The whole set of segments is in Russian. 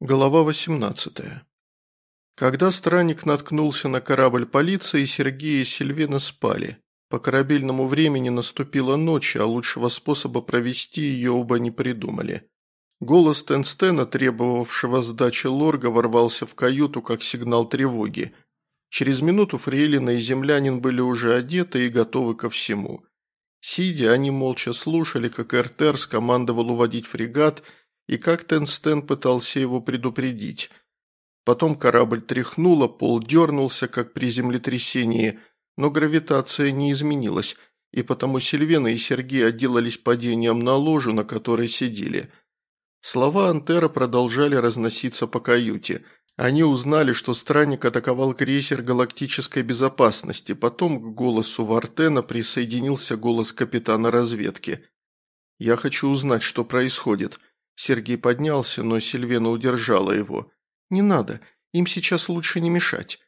Глава 18. Когда странник наткнулся на корабль полиции, Сергей и Сильвина спали. По корабельному времени наступила ночь, а лучшего способа провести ее оба не придумали. Голос Тенстена, требовавшего сдачи лорга, ворвался в каюту как сигнал тревоги. Через минуту Фрейлина и землянин были уже одеты и готовы ко всему. Сидя, они молча слушали, как Эртер скомандовал уводить фрегат – и как Тенстен пытался его предупредить. Потом корабль тряхнуло, пол дернулся, как при землетрясении, но гравитация не изменилась, и потому Сильвена и Сергей отделались падением на ложу, на которой сидели. Слова Антера продолжали разноситься по каюте. Они узнали, что странник атаковал крейсер галактической безопасности, потом к голосу Вартена присоединился голос капитана разведки. «Я хочу узнать, что происходит», Сергей поднялся, но Сильвена удержала его. «Не надо, им сейчас лучше не мешать».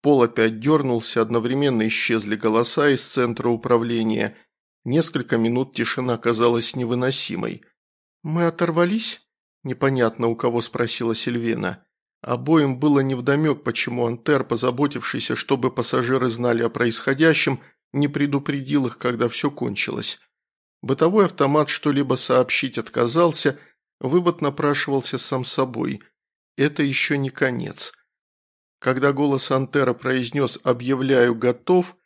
Пол опять дернулся, одновременно исчезли голоса из центра управления. Несколько минут тишина казалась невыносимой. «Мы оторвались?» – непонятно у кого спросила Сильвена. Обоим было невдомек, почему Антер, позаботившийся, чтобы пассажиры знали о происходящем, не предупредил их, когда все кончилось. Бытовой автомат что-либо сообщить отказался – Вывод напрашивался сам собой. Это еще не конец. Когда голос Антера произнес «объявляю готов»,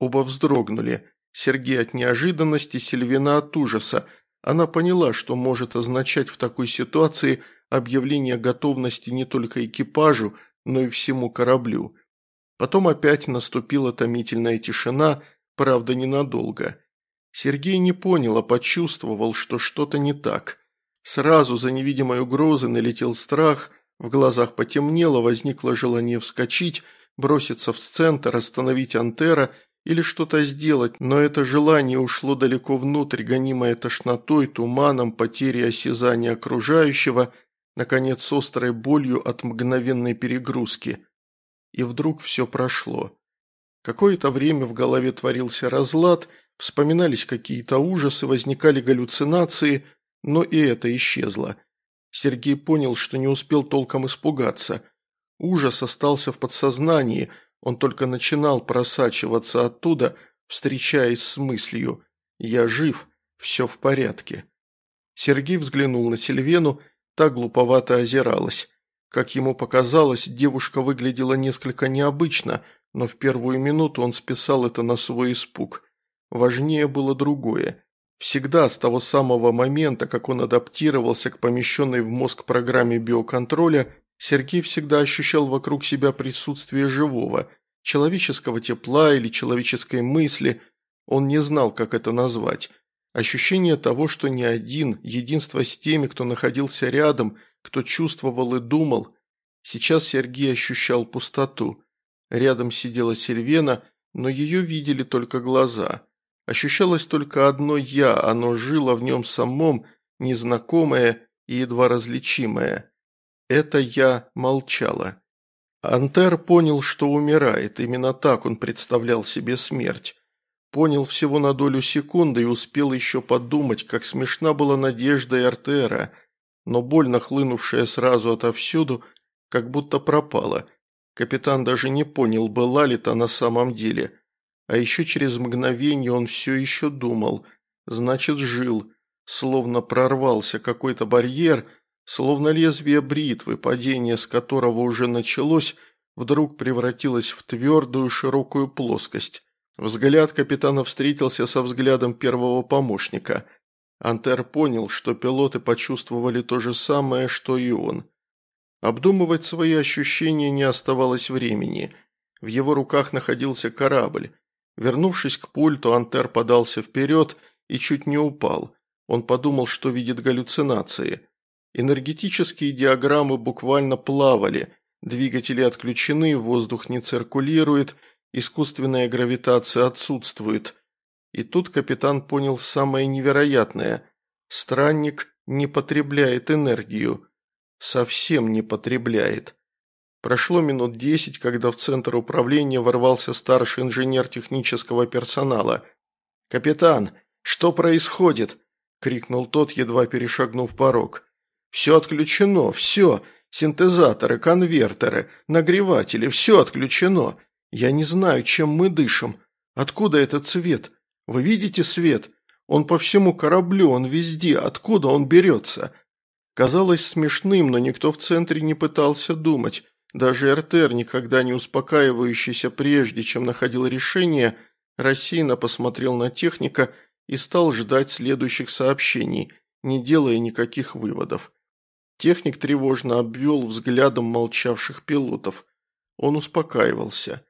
оба вздрогнули. Сергей от неожиданности, Сильвина от ужаса. Она поняла, что может означать в такой ситуации объявление готовности не только экипажу, но и всему кораблю. Потом опять наступила томительная тишина, правда ненадолго. Сергей не понял, а почувствовал, что что-то не так – Сразу за невидимой угрозой налетел страх, в глазах потемнело, возникло желание вскочить, броситься в центр, остановить Антера или что-то сделать, но это желание ушло далеко внутрь, гонимое тошнотой, туманом, потерей осязания окружающего, наконец, острой болью от мгновенной перегрузки. И вдруг все прошло. Какое-то время в голове творился разлад, вспоминались какие-то ужасы, возникали галлюцинации – но и это исчезло. Сергей понял, что не успел толком испугаться. Ужас остался в подсознании, он только начинал просачиваться оттуда, встречаясь с мыслью «Я жив, все в порядке». Сергей взглянул на Сильвену, та глуповато озиралась. Как ему показалось, девушка выглядела несколько необычно, но в первую минуту он списал это на свой испуг. Важнее было другое. Всегда с того самого момента, как он адаптировался к помещенной в мозг программе биоконтроля, Сергей всегда ощущал вокруг себя присутствие живого, человеческого тепла или человеческой мысли, он не знал, как это назвать. Ощущение того, что не один, единство с теми, кто находился рядом, кто чувствовал и думал. Сейчас Сергей ощущал пустоту. Рядом сидела Сильвена, но ее видели только глаза – Ощущалось только одно «я», оно жило в нем самом, незнакомое и едва различимое. Это «я» молчало. Антер понял, что умирает, именно так он представлял себе смерть. Понял всего на долю секунды и успел еще подумать, как смешна была надежда и Артера, но боль, нахлынувшая сразу отовсюду, как будто пропала. Капитан даже не понял, была ли та на самом деле – а еще через мгновение он все еще думал. Значит, жил. Словно прорвался какой-то барьер, словно лезвие бритвы, падение с которого уже началось, вдруг превратилось в твердую широкую плоскость. Взгляд капитана встретился со взглядом первого помощника. Антер понял, что пилоты почувствовали то же самое, что и он. Обдумывать свои ощущения не оставалось времени. В его руках находился корабль. Вернувшись к пульту, Антер подался вперед и чуть не упал. Он подумал, что видит галлюцинации. Энергетические диаграммы буквально плавали, двигатели отключены, воздух не циркулирует, искусственная гравитация отсутствует. И тут капитан понял самое невероятное. Странник не потребляет энергию. Совсем не потребляет. Прошло минут десять, когда в центр управления ворвался старший инженер технического персонала. «Капитан, что происходит?» – крикнул тот, едва перешагнув порог. «Все отключено, все. Синтезаторы, конвертеры, нагреватели – все отключено. Я не знаю, чем мы дышим. Откуда этот свет? Вы видите свет? Он по всему кораблю, он везде. Откуда он берется?» Казалось смешным, но никто в центре не пытался думать. Даже Эртер, никогда не успокаивающийся прежде, чем находил решение, рассеянно посмотрел на техника и стал ждать следующих сообщений, не делая никаких выводов. Техник тревожно обвел взглядом молчавших пилотов. Он успокаивался.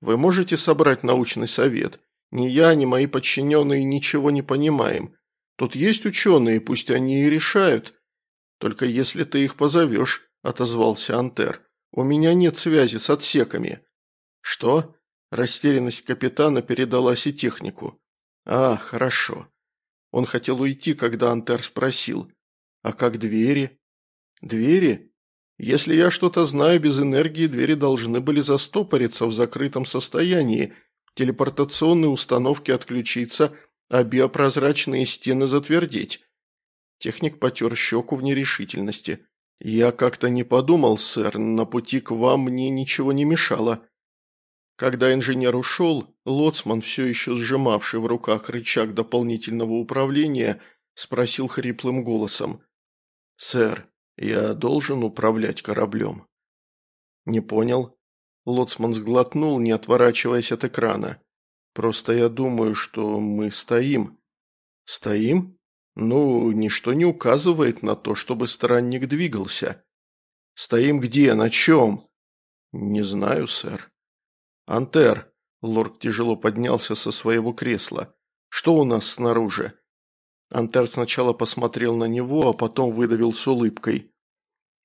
«Вы можете собрать научный совет? Ни я, ни мои подчиненные ничего не понимаем. Тут есть ученые, пусть они и решают. Только если ты их позовешь», – отозвался Антер. «У меня нет связи с отсеками». «Что?» – растерянность капитана передалась и технику. «А, хорошо». Он хотел уйти, когда Антер спросил. «А как двери?» «Двери? Если я что-то знаю, без энергии двери должны были застопориться в закрытом состоянии, телепортационные установки отключиться, а биопрозрачные стены затвердеть. Техник потер щеку в нерешительности. «Я как-то не подумал, сэр, на пути к вам мне ничего не мешало». Когда инженер ушел, лоцман, все еще сжимавший в руках рычаг дополнительного управления, спросил хриплым голосом. «Сэр, я должен управлять кораблем?» «Не понял». Лоцман сглотнул, не отворачиваясь от экрана. «Просто я думаю, что мы стоим». «Стоим?» «Ну, ничто не указывает на то, чтобы странник двигался». «Стоим где? На чем?» «Не знаю, сэр». «Антер», – лорд тяжело поднялся со своего кресла. «Что у нас снаружи?» Антер сначала посмотрел на него, а потом выдавил с улыбкой.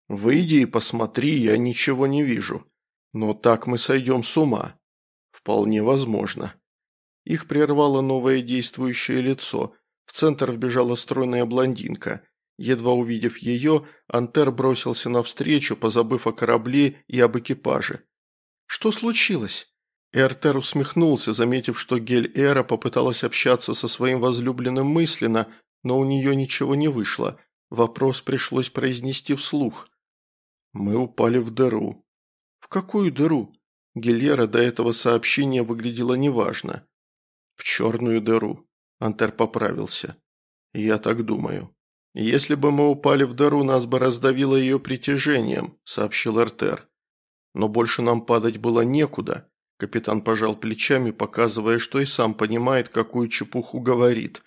«Выйди и посмотри, я ничего не вижу. Но так мы сойдем с ума». «Вполне возможно». Их прервало новое действующее лицо – в центр вбежала стройная блондинка. Едва увидев ее, Антер бросился навстречу, позабыв о корабле и об экипаже. «Что случилось?» Эртер усмехнулся, заметив, что Гель-Эра попыталась общаться со своим возлюбленным мысленно, но у нее ничего не вышло. Вопрос пришлось произнести вслух. «Мы упали в дыру». «В какую дыру?» Гелера до этого сообщения выглядела неважно. «В черную дыру». Антер поправился. «Я так думаю. Если бы мы упали в дыру, нас бы раздавило ее притяжением», – сообщил Артер. «Но больше нам падать было некуда», – капитан пожал плечами, показывая, что и сам понимает, какую чепуху говорит.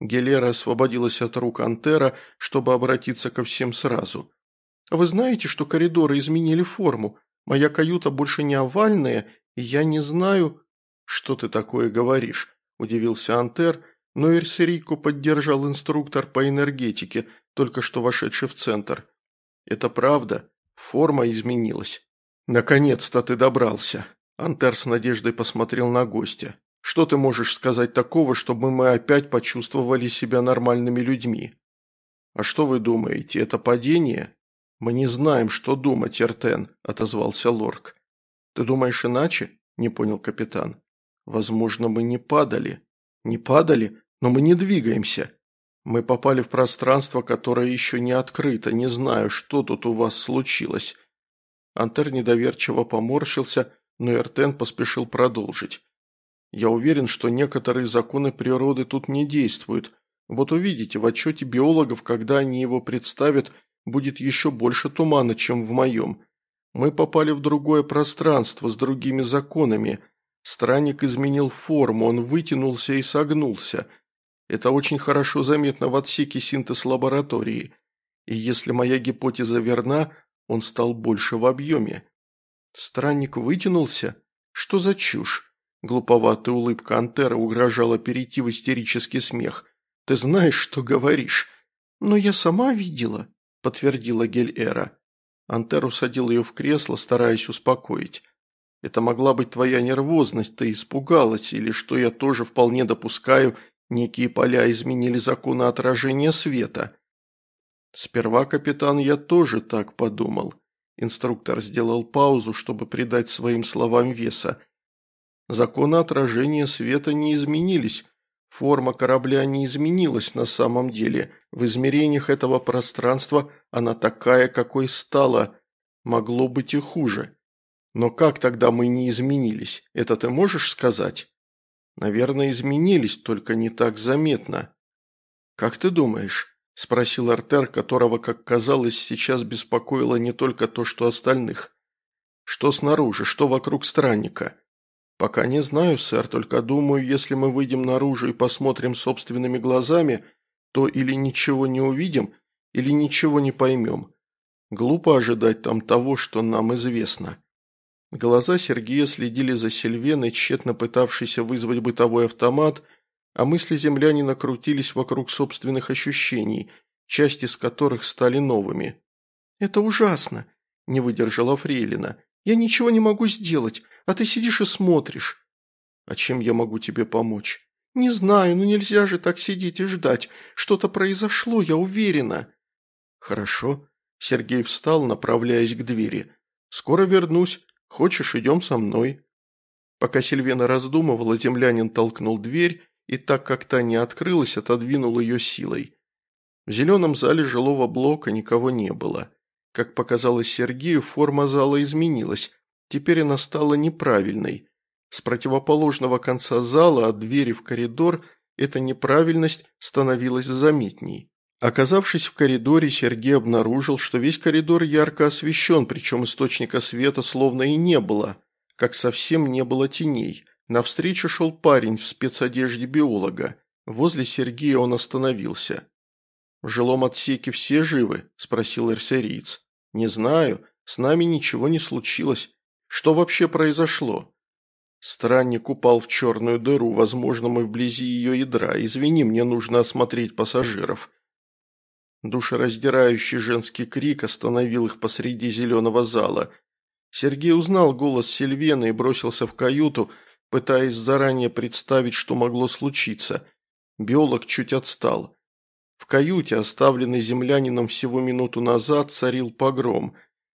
Гелера освободилась от рук Антера, чтобы обратиться ко всем сразу. «Вы знаете, что коридоры изменили форму? Моя каюта больше не овальная, и я не знаю...» «Что ты такое говоришь?» – удивился Антер, но Эрсерико поддержал инструктор по энергетике, только что вошедший в центр. «Это правда. Форма изменилась. Наконец-то ты добрался». Антер с надеждой посмотрел на гостя. «Что ты можешь сказать такого, чтобы мы опять почувствовали себя нормальными людьми?» «А что вы думаете, это падение?» «Мы не знаем, что думать, Эртен», – отозвался Лорк. «Ты думаешь иначе?» – не понял капитан. Возможно, мы не падали. Не падали, но мы не двигаемся. Мы попали в пространство, которое еще не открыто. Не знаю, что тут у вас случилось. Антер недоверчиво поморщился, но Эртен поспешил продолжить. Я уверен, что некоторые законы природы тут не действуют. Вот увидите, в отчете биологов, когда они его представят, будет еще больше тумана, чем в моем. Мы попали в другое пространство с другими законами – Странник изменил форму, он вытянулся и согнулся. Это очень хорошо заметно в отсеке синтез-лаборатории. И если моя гипотеза верна, он стал больше в объеме. Странник вытянулся? Что за чушь? Глуповатая улыбка Антера угрожала перейти в истерический смех. «Ты знаешь, что говоришь?» «Но я сама видела», – подтвердила Гель-Эра. Антер усадил ее в кресло, стараясь успокоить. Это могла быть твоя нервозность, ты испугалась, или, что я тоже вполне допускаю, некие поля изменили законы отражения света. Сперва, капитан, я тоже так подумал. Инструктор сделал паузу, чтобы придать своим словам веса. Законы отражения света не изменились. Форма корабля не изменилась на самом деле. В измерениях этого пространства она такая, какой стала. Могло быть и хуже. Но как тогда мы не изменились? Это ты можешь сказать? Наверное, изменились, только не так заметно. Как ты думаешь? Спросил Артер, которого, как казалось, сейчас беспокоило не только то, что остальных. Что снаружи, что вокруг странника? Пока не знаю, сэр, только думаю, если мы выйдем наружу и посмотрим собственными глазами, то или ничего не увидим, или ничего не поймем. Глупо ожидать там того, что нам известно. Глаза Сергея следили за Сильвеной, тщетно пытавшейся вызвать бытовой автомат, а мысли землянина крутились вокруг собственных ощущений, части из которых стали новыми. «Это ужасно!» – не выдержала Фрейлина. «Я ничего не могу сделать, а ты сидишь и смотришь». «А чем я могу тебе помочь?» «Не знаю, но нельзя же так сидеть и ждать. Что-то произошло, я уверена». «Хорошо». Сергей встал, направляясь к двери. «Скоро вернусь. Хочешь, идем со мной?» Пока Сильвена раздумывала, землянин толкнул дверь и, так как та не открылась, отодвинул ее силой. В зеленом зале жилого блока никого не было. Как показалось Сергею, форма зала изменилась. Теперь она стала неправильной. С противоположного конца зала от двери в коридор эта неправильность становилась заметней. Оказавшись в коридоре, Сергей обнаружил, что весь коридор ярко освещен, причем источника света словно и не было, как совсем не было теней. Навстречу шел парень в спецодежде биолога. Возле Сергея он остановился. «В жилом отсеке все живы?» – спросил эрсериец. «Не знаю. С нами ничего не случилось. Что вообще произошло?» Странник упал в черную дыру, возможно, мы вблизи ее ядра. Извини, мне нужно осмотреть пассажиров. Душераздирающий женский крик остановил их посреди зеленого зала. Сергей узнал голос Сильвена и бросился в каюту, пытаясь заранее представить, что могло случиться. Биолог чуть отстал. В каюте, оставленной землянином всего минуту назад, царил погром.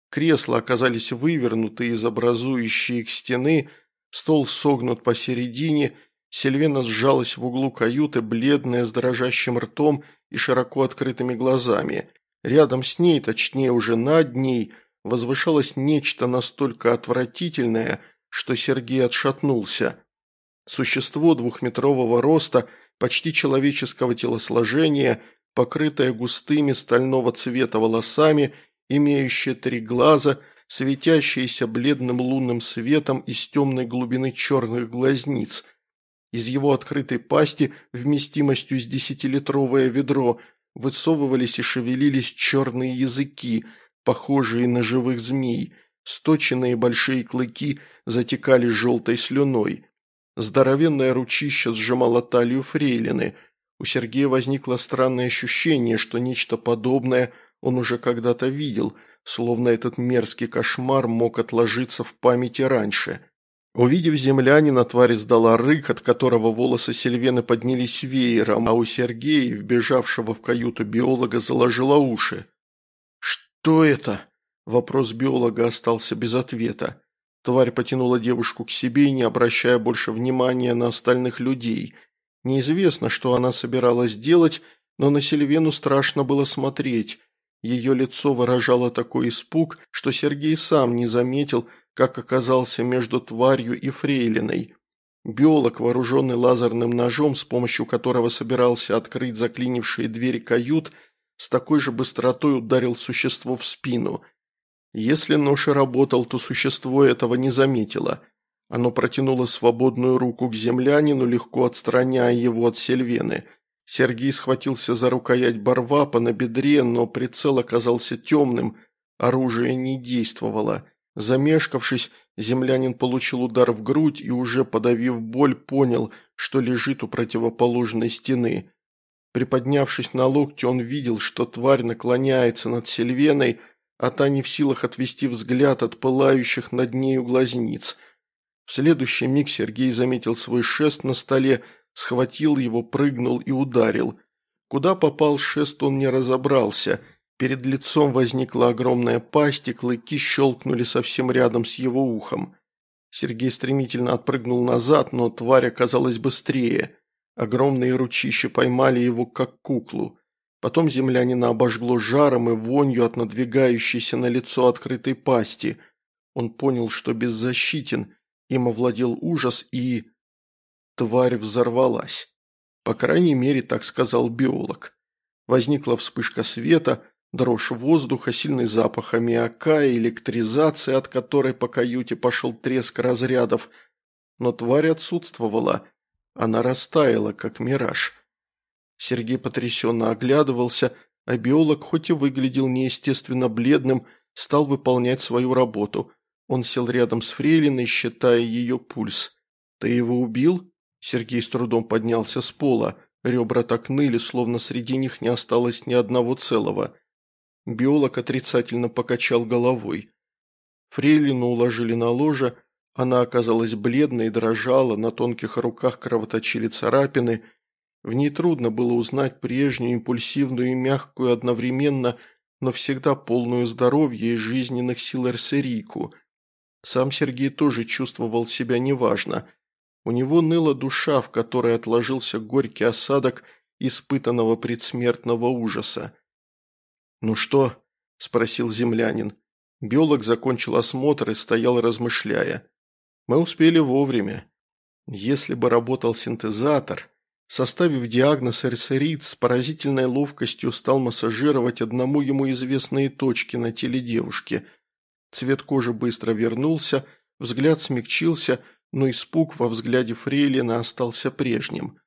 Кресла оказались вывернуты из образующей их стены – Стол согнут посередине, Сильвена сжалась в углу каюты, бледная, с дрожащим ртом и широко открытыми глазами. Рядом с ней, точнее уже над ней, возвышалось нечто настолько отвратительное, что Сергей отшатнулся. Существо двухметрового роста, почти человеческого телосложения, покрытое густыми стального цвета волосами, имеющее три глаза – светящееся бледным лунным светом из темной глубины черных глазниц. Из его открытой пасти, вместимостью с десятилитровое ведро, высовывались и шевелились черные языки, похожие на живых змей. Сточенные большие клыки затекали желтой слюной. Здоровенное ручище сжимало талию фрейлины. У Сергея возникло странное ощущение, что нечто подобное он уже когда-то видел – словно этот мерзкий кошмар мог отложиться в памяти раньше. Увидев землянина, тварь издала рык, от которого волосы Сильвены поднялись веером, а у Сергея, вбежавшего в каюту биолога, заложило уши. «Что это?» Вопрос биолога остался без ответа. Тварь потянула девушку к себе, не обращая больше внимания на остальных людей. Неизвестно, что она собиралась делать, но на Сильвену страшно было смотреть. Ее лицо выражало такой испуг, что Сергей сам не заметил, как оказался между тварью и фрейлиной. Биолог, вооруженный лазерным ножом, с помощью которого собирался открыть заклинившие двери кают, с такой же быстротой ударил существо в спину. Если нож и работал, то существо этого не заметило. Оно протянуло свободную руку к землянину, легко отстраняя его от Сильвены – Сергей схватился за рукоять барвапа на бедре, но прицел оказался темным, оружие не действовало. Замешкавшись, землянин получил удар в грудь и, уже подавив боль, понял, что лежит у противоположной стены. Приподнявшись на локте, он видел, что тварь наклоняется над Сильвеной, а та не в силах отвести взгляд от пылающих над нею глазниц. В следующий миг Сергей заметил свой шест на столе, схватил его, прыгнул и ударил. Куда попал шест, он не разобрался. Перед лицом возникла огромная пасть, и клыки щелкнули совсем рядом с его ухом. Сергей стремительно отпрыгнул назад, но тварь оказалась быстрее. Огромные ручища поймали его как куклу. Потом землянина обожгло жаром и вонью от надвигающейся на лицо открытой пасти. Он понял, что беззащитен, им овладел ужас и... Тварь взорвалась. По крайней мере, так сказал биолог. Возникла вспышка света, дрожь воздуха, сильный запах аммиака и электризация, от которой по каюте пошел треск разрядов. Но тварь отсутствовала. Она растаяла, как мираж. Сергей потрясенно оглядывался, а биолог, хоть и выглядел неестественно бледным, стал выполнять свою работу. Он сел рядом с Фрейлиной, считая ее пульс. «Ты его убил?» Сергей с трудом поднялся с пола. Ребра так ныли, словно среди них не осталось ни одного целого. Биолог отрицательно покачал головой. Фрейлину уложили на ложе, она оказалась бледной и дрожала, на тонких руках кровоточили царапины – в ней трудно было узнать прежнюю импульсивную и мягкую одновременно, но всегда полную здоровья и жизненных сил Эрсерику. Сам Сергей тоже чувствовал себя неважно. У него ныла душа, в которой отложился горький осадок испытанного предсмертного ужаса. «Ну что?» – спросил землянин. Биолог закончил осмотр и стоял размышляя. «Мы успели вовремя. Если бы работал синтезатор...» Составив диагноз, Эрсерит с поразительной ловкостью стал массажировать одному ему известные точки на теле девушки. Цвет кожи быстро вернулся, взгляд смягчился, но испуг во взгляде Фрейлина остался прежним.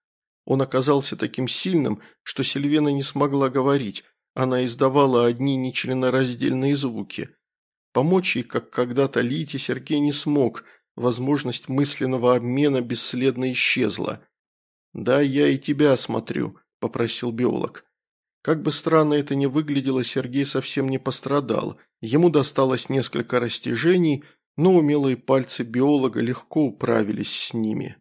Он оказался таким сильным, что Сильвена не смогла говорить, она издавала одни нечленораздельные звуки. Помочь ей, как когда-то Лите, Сергей не смог, возможность мысленного обмена бесследно исчезла – «Да, я и тебя осмотрю», – попросил биолог. Как бы странно это ни выглядело, Сергей совсем не пострадал. Ему досталось несколько растяжений, но умелые пальцы биолога легко управились с ними.